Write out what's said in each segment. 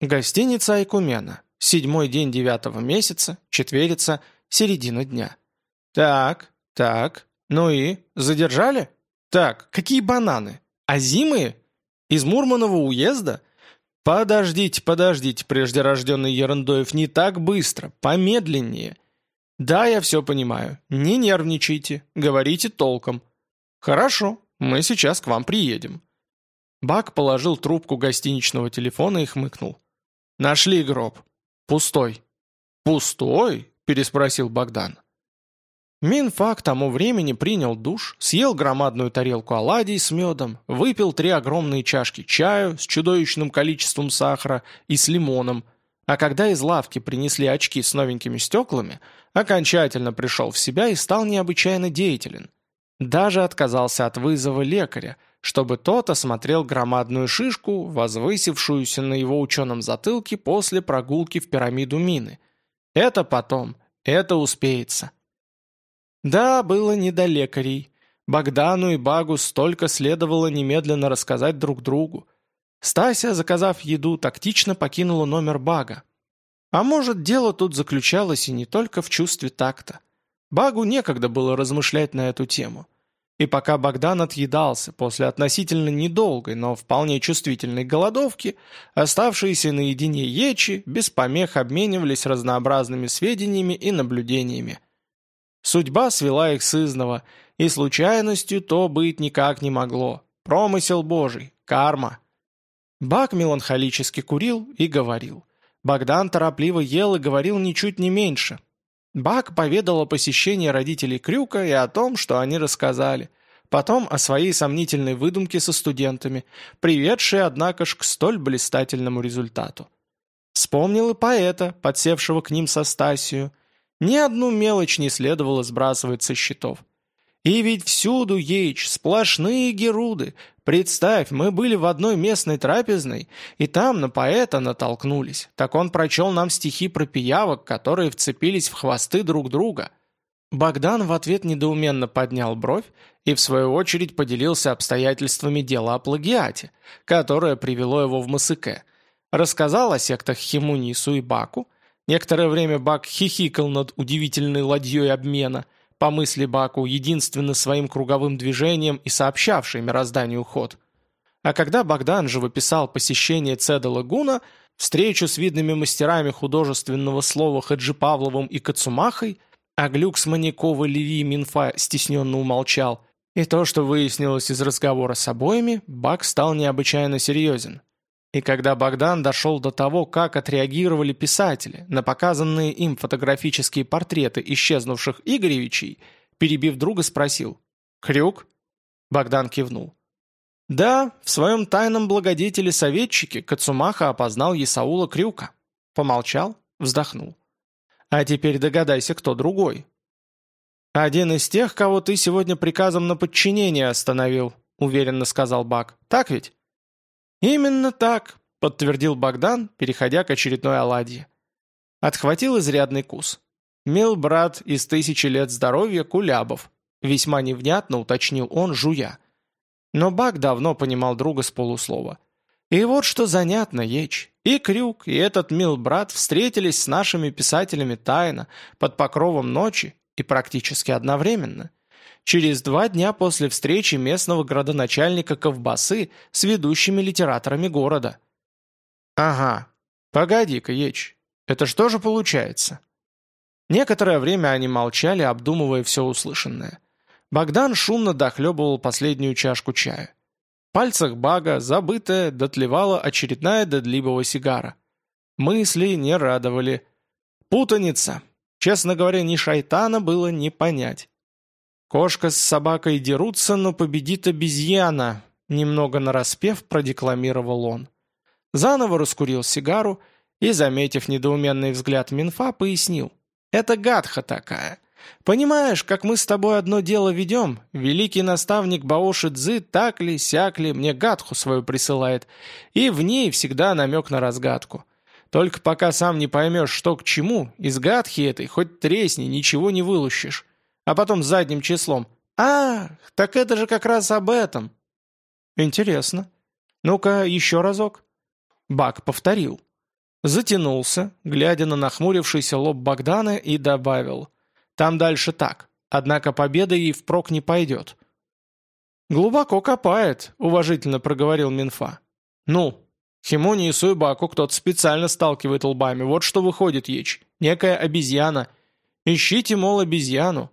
Гостиница Айкумена. Седьмой день девятого месяца, четверица, середина дня. Так, так, ну и, задержали? Так, какие бананы? Азимые? Из Мурманова уезда? Подождите, подождите, преждерожденный Ерундоев, не так быстро, помедленнее. Да, я все понимаю, не нервничайте, говорите толком. Хорошо, мы сейчас к вам приедем. Бак положил трубку гостиничного телефона и хмыкнул. «Нашли гроб. Пустой». «Пустой?» – переспросил Богдан. Минфа к тому времени принял душ, съел громадную тарелку оладий с медом, выпил три огромные чашки чаю с чудовищным количеством сахара и с лимоном, а когда из лавки принесли очки с новенькими стеклами, окончательно пришел в себя и стал необычайно деятелен. Даже отказался от вызова лекаря, чтобы тот осмотрел громадную шишку, возвысившуюся на его ученом затылке после прогулки в пирамиду мины. Это потом, это успеется. Да, было не до лекарей. Богдану и Багу столько следовало немедленно рассказать друг другу. Стася, заказав еду, тактично покинула номер Бага. А может, дело тут заключалось и не только в чувстве такта. Багу некогда было размышлять на эту тему. И пока Богдан отъедался после относительно недолгой, но вполне чувствительной голодовки, оставшиеся наедине ечи без помех обменивались разнообразными сведениями и наблюдениями. Судьба свела их сызново, и случайностью то быть никак не могло. Промысел Божий, карма. Бак меланхолически курил и говорил. Богдан торопливо ел и говорил ничуть не меньше, Бак поведал о посещении родителей Крюка и о том, что они рассказали. Потом о своей сомнительной выдумке со студентами, приведшей, однако ж, к столь блистательному результату. Вспомнил и поэта, подсевшего к ним со Стасию. Ни одну мелочь не следовало сбрасывать со счетов. И ведь всюду еич, сплошные геруды. Представь, мы были в одной местной трапезной, и там на поэта натолкнулись. Так он прочел нам стихи про пиявок, которые вцепились в хвосты друг друга. Богдан в ответ недоуменно поднял бровь и в свою очередь поделился обстоятельствами дела о плагиате, которое привело его в Масыке. Рассказал о сектах Химунису и Баку. Некоторое время Бак хихикал над удивительной ладьей обмена – по мысли Баку, единственно своим круговым движением и сообщавший мирозданию ход. А когда Богдан же выписал посещение Цеда Лагуна, встречу с видными мастерами художественного слова Хаджи Павловым и Кацумахой, а Глюк с Манякова Леви Минфа стесненно умолчал, и то, что выяснилось из разговора с обоими, Бак стал необычайно серьезен. И когда Богдан дошел до того, как отреагировали писатели на показанные им фотографические портреты исчезнувших Игоревичей, перебив друга, спросил «Крюк?» Богдан кивнул. Да, в своем тайном благодетеле-советчике Кацумаха опознал Исаула Крюка. Помолчал, вздохнул. А теперь догадайся, кто другой. «Один из тех, кого ты сегодня приказом на подчинение остановил», уверенно сказал Бак. «Так ведь?» «Именно так», — подтвердил Богдан, переходя к очередной оладье. Отхватил изрядный кус. «Мил брат из тысячи лет здоровья Кулябов», — весьма невнятно уточнил он, жуя. Но Бак давно понимал друга с полуслова. И вот что занятно, Еч. И Крюк, и этот мил брат встретились с нашими писателями тайно, под покровом ночи и практически одновременно через два дня после встречи местного градоначальника Ковбасы с ведущими литераторами города. «Ага, погоди-ка, Еч, это что же получается?» Некоторое время они молчали, обдумывая все услышанное. Богдан шумно дохлебывал последнюю чашку чая. В пальцах Бага, забытая, дотлевала очередная дедлибого сигара. Мысли не радовали. Путаница. Честно говоря, ни шайтана было не понять. «Кошка с собакой дерутся, но победит обезьяна», немного нараспев продекламировал он. Заново раскурил сигару и, заметив недоуменный взгляд Минфа, пояснил. «Это гадха такая. Понимаешь, как мы с тобой одно дело ведем? Великий наставник Баоши Цзы так ли, сяк ли мне гадху свою присылает, и в ней всегда намек на разгадку. Только пока сам не поймешь, что к чему, из гадхи этой хоть тресни, ничего не вылущишь а потом задним числом. «А, так это же как раз об этом!» «Интересно. Ну-ка, еще разок». Бак повторил. Затянулся, глядя на нахмурившийся лоб Богдана, и добавил. «Там дальше так. Однако победа ей впрок не пойдет». «Глубоко копает», — уважительно проговорил Минфа. «Ну, Химони и Суйбаку кто-то специально сталкивает лбами. Вот что выходит, Еч. Некая обезьяна. Ищите, мол, обезьяну».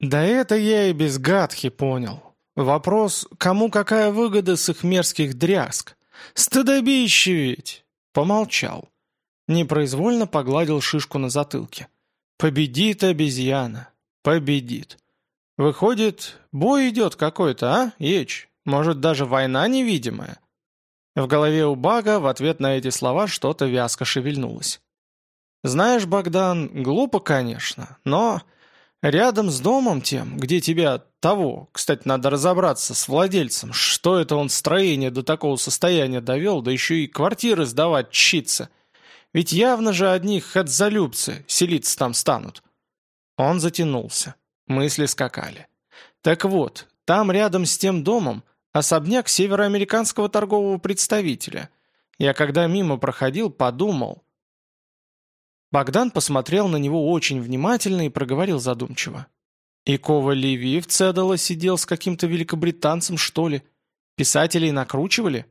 «Да это я и без гадхи понял. Вопрос, кому какая выгода с их мерзких дрязг? Стыдобище ведь!» Помолчал. Непроизвольно погладил шишку на затылке. «Победит обезьяна. Победит. Выходит, бой идет какой-то, а, Еч? Может, даже война невидимая?» В голове у Бага в ответ на эти слова что-то вязко шевельнулось. «Знаешь, Богдан, глупо, конечно, но рядом с домом тем, где тебя того, кстати, надо разобраться с владельцем, что это он строение до такого состояния довел, да еще и квартиры сдавать чится. Ведь явно же одни хатзалюбцы селиться там станут». Он затянулся. Мысли скакали. «Так вот, там рядом с тем домом особняк североамериканского торгового представителя. Я когда мимо проходил, подумал...» Богдан посмотрел на него очень внимательно и проговорил задумчиво. «И Кова Леви в Цедало сидел с каким-то великобританцем, что ли? Писателей накручивали?»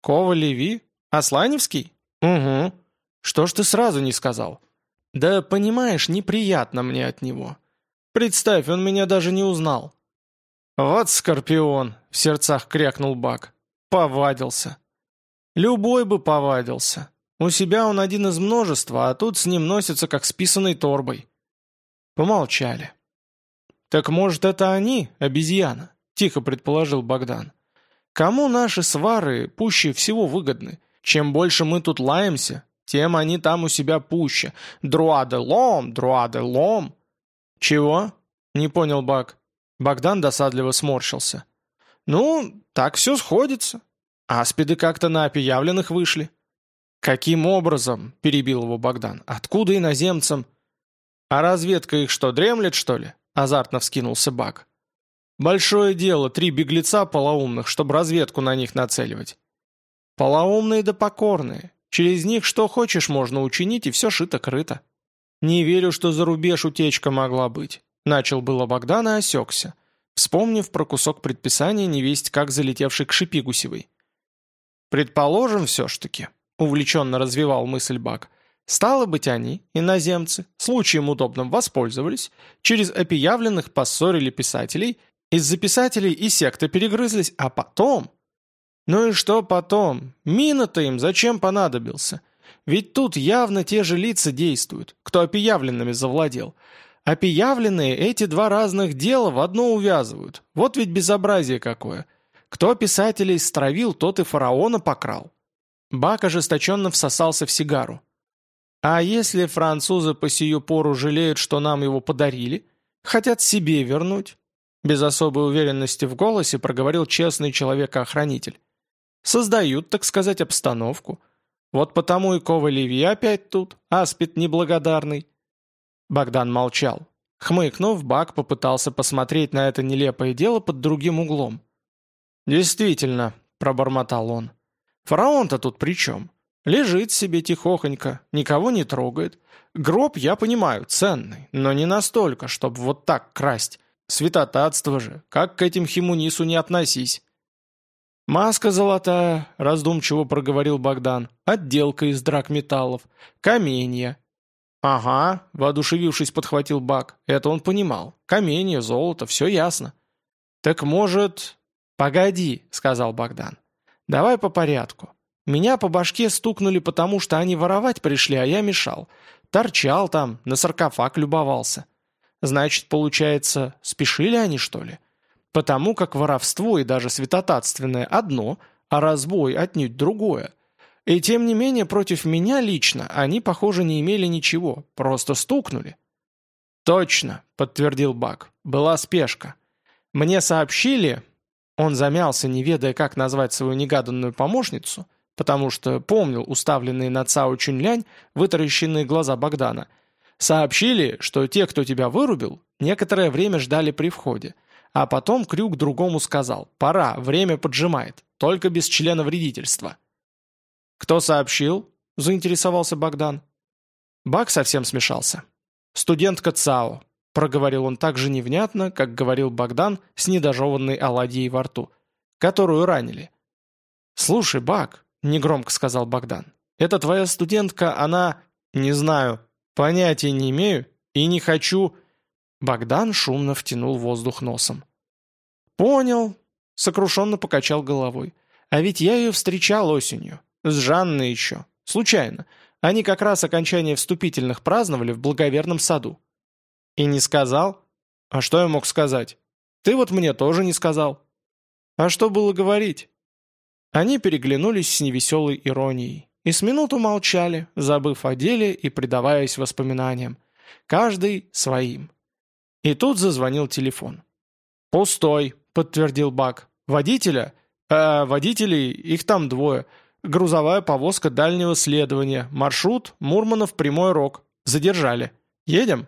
«Кова Леви? Асланевский? Угу. Что ж ты сразу не сказал?» «Да, понимаешь, неприятно мне от него. Представь, он меня даже не узнал». «Вот скорпион!» — в сердцах крякнул Бак. «Повадился». «Любой бы повадился. У себя он один из множества, а тут с ним носится, как с писаной торбой». Помолчали. «Так может, это они, обезьяна?» — тихо предположил Богдан. «Кому наши свары пуще всего выгодны? Чем больше мы тут лаемся, тем они там у себя пуще. Друаде лом, друаде лом. Чего? Не понял Бак. Богдан досадливо сморщился. Ну, так все сходится. Аспиды как-то на опиявленных вышли. Каким образом? Перебил его Богдан. Откуда иноземцам? А разведка их что, дремлет, что ли? Азартно вскинулся Бак. Большое дело, три беглеца полоумных, чтобы разведку на них нацеливать. Полоумные да покорные. Через них что хочешь можно учинить, и все шито-крыто. Не верю, что за рубеж утечка могла быть. Начал было Богдан и осекся, вспомнив про кусок предписания невесть как залетевший к шипи гусевой. «Предположим все ж таки», — увлеченно развивал мысль Баг, «стало быть они, иноземцы, случаем удобным воспользовались, через опиявленных поссорили писателей, из-за писателей и секты перегрызлись, а потом ну и что потом? Мина-то им зачем понадобился? Ведь тут явно те же лица действуют, кто опиявленными завладел. Опиявленные эти два разных дела в одно увязывают. Вот ведь безобразие какое. Кто писателей стравил, тот и фараона покрал. Бак ожесточенно всосался в сигару. А если французы по сию пору жалеют, что нам его подарили? Хотят себе вернуть? Без особой уверенности в голосе проговорил честный человек-охранитель. Создают, так сказать, обстановку. Вот потому и Кова опять тут, аспид неблагодарный». Богдан молчал. Хмыкнув, Бак попытался посмотреть на это нелепое дело под другим углом. «Действительно», — пробормотал он, — «фараон-то тут при чем? Лежит себе тихохонько, никого не трогает. Гроб, я понимаю, ценный, но не настолько, чтобы вот так красть. Святотатство же, как к этим химунису не относись». «Маска золотая», — раздумчиво проговорил Богдан, — «отделка из драгметаллов, каменья». «Ага», — воодушевившись, подхватил Бак, — это он понимал. Каменья, золото, все ясно. «Так может...» «Погоди», — сказал Богдан. «Давай по порядку. Меня по башке стукнули, потому что они воровать пришли, а я мешал. Торчал там, на саркофаг любовался. Значит, получается, спешили они, что ли? Потому как воровство и даже святотатственное одно, а разбой отнюдь другое. И тем не менее против меня лично они, похоже, не имели ничего, просто стукнули. «Точно», — подтвердил Бак, — «была спешка. Мне сообщили...» Он замялся, не ведая, как назвать свою негаданную помощницу, потому что помнил уставленные на Цао Чунлянь вытаращенные глаза Богдана. «Сообщили, что те, кто тебя вырубил, некоторое время ждали при входе. А потом Крюк другому сказал «Пора, время поджимает, только без члена вредительства». «Кто сообщил?» – заинтересовался Богдан. Бак совсем смешался. «Студентка ЦАО», – проговорил он так же невнятно, как говорил Богдан с недожеванной оладьей во рту, которую ранили. «Слушай, Бак», – негромко сказал Богдан, – «это твоя студентка, она...» «Не знаю, понятия не имею и не хочу...» Богдан шумно втянул воздух носом. «Понял», — сокрушенно покачал головой. «А ведь я ее встречал осенью. С Жанной еще. Случайно. Они как раз окончание вступительных праздновали в благоверном саду». «И не сказал?» «А что я мог сказать?» «Ты вот мне тоже не сказал». «А что было говорить?» Они переглянулись с невеселой иронией и с минуту молчали, забыв о деле и предаваясь воспоминаниям. Каждый своим. И тут зазвонил телефон. «Пустой», — подтвердил Бак. «Водителя? Э, водителей, их там двое. Грузовая повозка дальнего следования. Маршрут Мурманов Прямой Рог. Задержали. Едем?»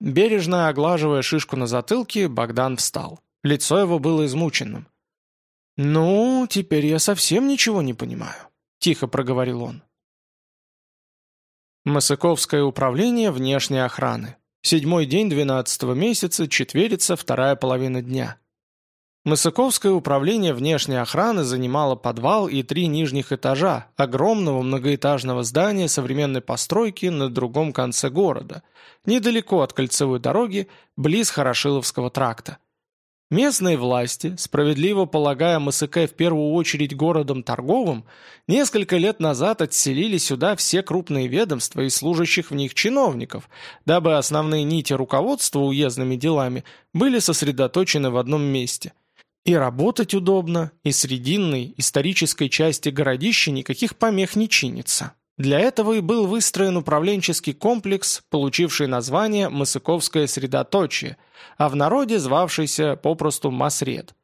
Бережно оглаживая шишку на затылке, Богдан встал. Лицо его было измученным. «Ну, теперь я совсем ничего не понимаю», — тихо проговорил он. Масыковское управление внешней охраны. Седьмой день двенадцатого месяца, четверица, вторая половина дня. Мысыковское управление внешней охраны занимало подвал и три нижних этажа огромного многоэтажного здания современной постройки на другом конце города, недалеко от кольцевой дороги, близ Хорошиловского тракта. Местные власти, справедливо полагая МСК в первую очередь городом торговым, несколько лет назад отселили сюда все крупные ведомства и служащих в них чиновников, дабы основные нити руководства уездными делами были сосредоточены в одном месте. И работать удобно, и срединной, исторической части городища никаких помех не чинится. Для этого и был выстроен управленческий комплекс, получивший название «Мысыковское средоточие», а в народе звавшийся попросту «Масред».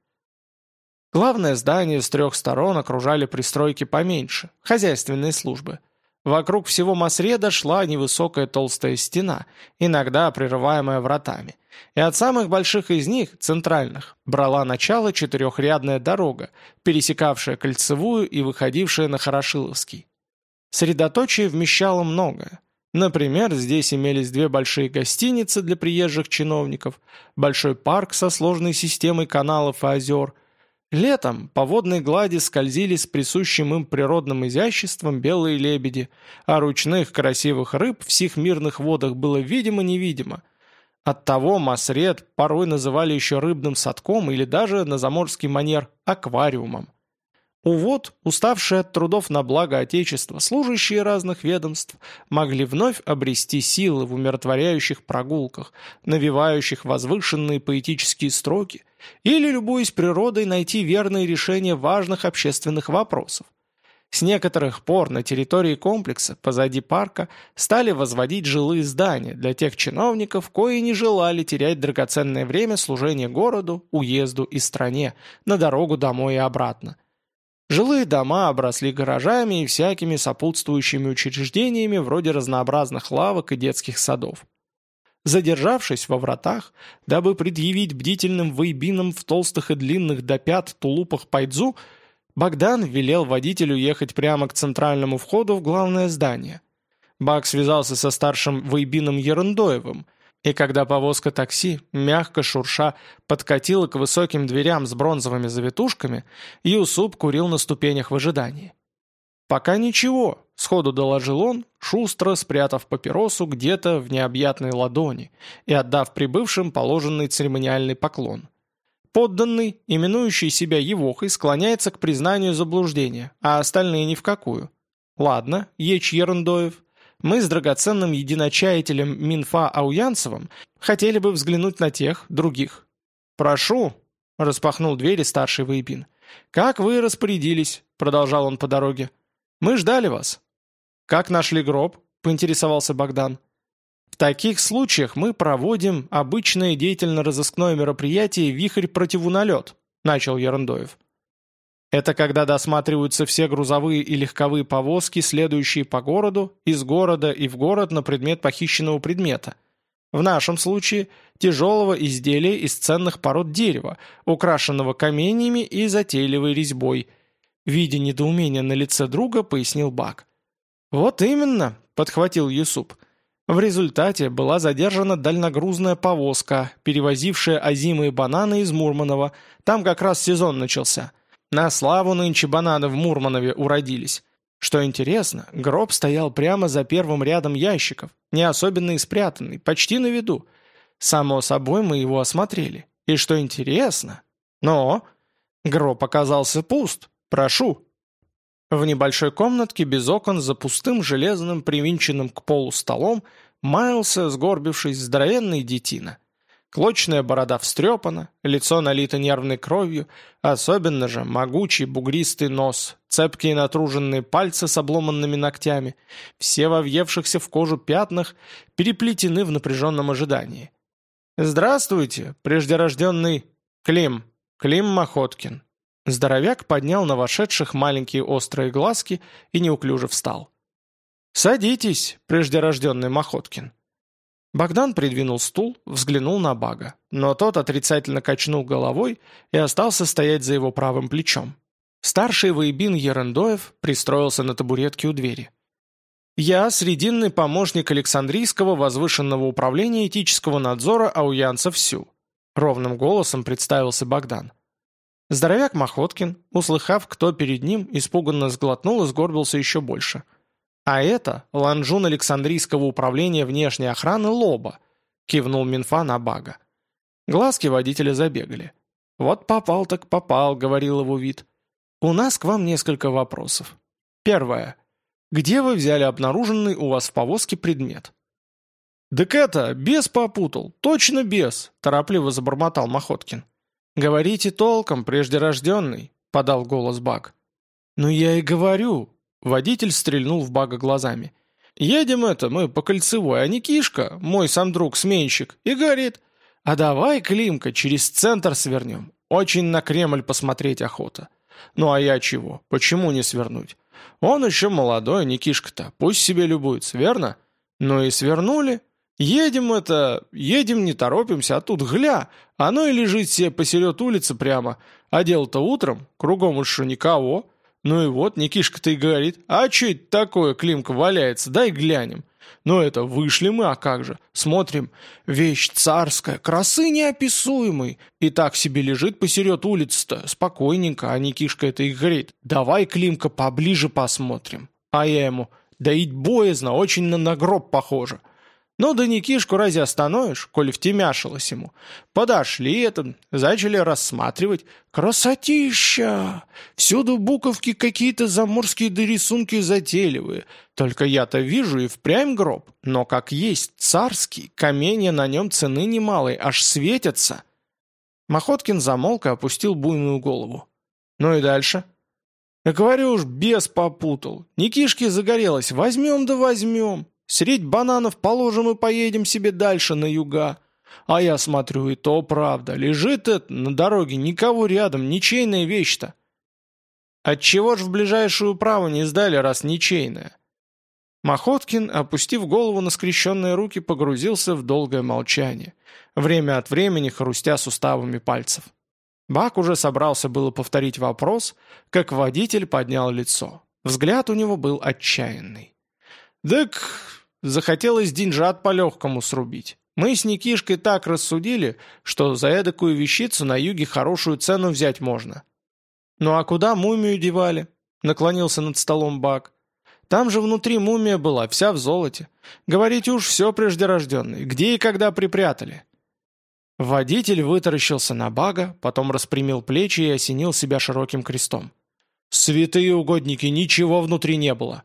Главное здание с трех сторон окружали пристройки поменьше, хозяйственные службы. Вокруг всего Масреда шла невысокая толстая стена, иногда прерываемая вратами. И от самых больших из них, центральных, брала начало четырехрядная дорога, пересекавшая Кольцевую и выходившая на Хорошиловский. Средоточие вмещало многое. Например, здесь имелись две большие гостиницы для приезжих чиновников, большой парк со сложной системой каналов и озер. Летом по водной глади скользили с присущим им природным изяществом белые лебеди, а ручных красивых рыб в сих мирных водах было видимо-невидимо. Оттого Масред порой называли еще рыбным садком или даже на заморский манер аквариумом. Увод, уставшие от трудов на благо Отечества, служащие разных ведомств, могли вновь обрести силы в умиротворяющих прогулках, навевающих возвышенные поэтические строки, или, любуясь природой, найти верные решения важных общественных вопросов. С некоторых пор на территории комплекса, позади парка, стали возводить жилые здания для тех чиновников, кои не желали терять драгоценное время служения городу, уезду и стране, на дорогу домой и обратно. Жилые дома обросли гаражами и всякими сопутствующими учреждениями вроде разнообразных лавок и детских садов. Задержавшись во вратах, дабы предъявить бдительным вейбинам в толстых и длинных до пят тулупах пайдзу, Богдан велел водителю ехать прямо к центральному входу в главное здание. Бак связался со старшим вейбином Ерундоевым – и когда повозка такси, мягко шурша, подкатила к высоким дверям с бронзовыми завитушками, Юсуп курил на ступенях в ожидании. «Пока ничего», — сходу доложил он, шустро спрятав папиросу где-то в необъятной ладони и отдав прибывшим положенный церемониальный поклон. Подданный, именующий себя Евохой, склоняется к признанию заблуждения, а остальные ни в какую. «Ладно, Еч Ерундоев, мы с драгоценным единочаятелем Минфа Ауянцевым хотели бы взглянуть на тех, других. «Прошу», — распахнул двери старший Воепин. «Как вы распорядились?» — продолжал он по дороге. «Мы ждали вас». «Как нашли гроб?» — поинтересовался Богдан. «В таких случаях мы проводим обычное деятельно-розыскное мероприятие «Вихрь противоналет», — начал Ерундоев. Это когда досматриваются все грузовые и легковые повозки, следующие по городу, из города и в город на предмет похищенного предмета. В нашем случае тяжелого изделия из ценных пород дерева, украшенного каменьями и затейливой резьбой. Видя недоумение на лице друга, пояснил Бак. «Вот именно», — подхватил Юсуп. В результате была задержана дальногрузная повозка, перевозившая озимые бананы из Мурманова. Там как раз сезон начался. На славу нынче бананы в Мурманове уродились. Что интересно, гроб стоял прямо за первым рядом ящиков, не особенно и спрятанный, почти на виду. Само собой, мы его осмотрели. И что интересно... Но... Гроб оказался пуст. Прошу. В небольшой комнатке без окон за пустым железным, привинченным к полу столом, маялся, сгорбившись, здоровенный детина. Клочная борода встрепана, лицо налито нервной кровью, особенно же могучий бугристый нос, цепкие натруженные пальцы с обломанными ногтями, все во въевшихся в кожу пятнах, переплетены в напряженном ожидании. «Здравствуйте, преждерожденный Клим, Клим Махоткин». Здоровяк поднял на вошедших маленькие острые глазки и неуклюже встал. «Садитесь, преждерожденный Махоткин». Богдан придвинул стул, взглянул на Бага, но тот отрицательно качнул головой и остался стоять за его правым плечом. Старший воебин Ерендоев пристроился на табуретке у двери. «Я срединный помощник Александрийского возвышенного управления этического надзора Ауянца Всю», ровным голосом представился Богдан. Здоровяк Махоткин, услыхав, кто перед ним, испуганно сглотнул и сгорбился еще больше – «А это ланжун Александрийского управления внешней охраны Лоба», кивнул Минфа на Бага. Глазки водителя забегали. «Вот попал так попал», — говорил его вид. «У нас к вам несколько вопросов. Первое. Где вы взяли обнаруженный у вас в повозке предмет?» «Так это, бес попутал, точно бес», — торопливо забормотал Махоткин. «Говорите толком, преждерожденный», — подал голос Баг. «Ну я и говорю», Водитель стрельнул в бага глазами. «Едем это, мы по кольцевой, а не кишка, мой сам друг, сменщик, и говорит, а давай, Климка, через центр свернем. Очень на Кремль посмотреть охота. Ну а я чего? Почему не свернуть? Он еще молодой, не кишка-то, пусть себе любуется, верно? Ну и свернули. Едем это, едем не торопимся, а тут гля, оно и лежит себе посеред улицы прямо, а дело-то утром, кругом уж никого». Ну и вот, Никишка-то и говорит, а что это такое, Климка валяется, дай глянем. Ну это, вышли мы, а как же, смотрим, вещь царская, красы неописуемой, и так себе лежит посеред улицы-то, спокойненько, а Никишка это и говорит, давай, Климка, поближе посмотрим. А я ему, доить боязно, очень на нагроб похоже. Ну да Никишку разве остановишь, коли втемяшилось ему? Подошли это, начали рассматривать. Красотища! Всюду буковки какие-то заморские да рисунки затейливые. Только я-то вижу и впрямь гроб, но как есть царский, каменья на нем цены немалой, аж светятся. Махоткин замолк и опустил буйную голову. Ну и дальше? Я говорю уж, бес попутал. Никишке загорелось, возьмем да возьмем. Средь бананов положим и поедем себе дальше на юга. А я смотрю, и то правда. Лежит это на дороге, никого рядом, ничейная вещь-то. Отчего ж в ближайшую праву не сдали, раз ничейная? Махоткин, опустив голову на скрещенные руки, погрузился в долгое молчание, время от времени хрустя суставами пальцев. Бак уже собрался было повторить вопрос, как водитель поднял лицо. Взгляд у него был отчаянный. «Так Захотелось деньжат по-легкому срубить. Мы с Никишкой так рассудили, что за эдакую вещицу на юге хорошую цену взять можно. «Ну а куда мумию девали?» — наклонился над столом Бак. «Там же внутри мумия была, вся в золоте. Говорите уж все преждерожденное. Где и когда припрятали?» Водитель вытаращился на Бага, потом распрямил плечи и осенил себя широким крестом. «Святые угодники, ничего внутри не было!»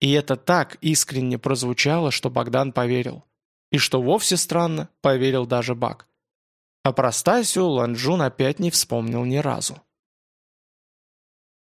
И это так искренне прозвучало, что Богдан поверил. И что вовсе странно, поверил даже Бак. А про Стасю Ланжун опять не вспомнил ни разу.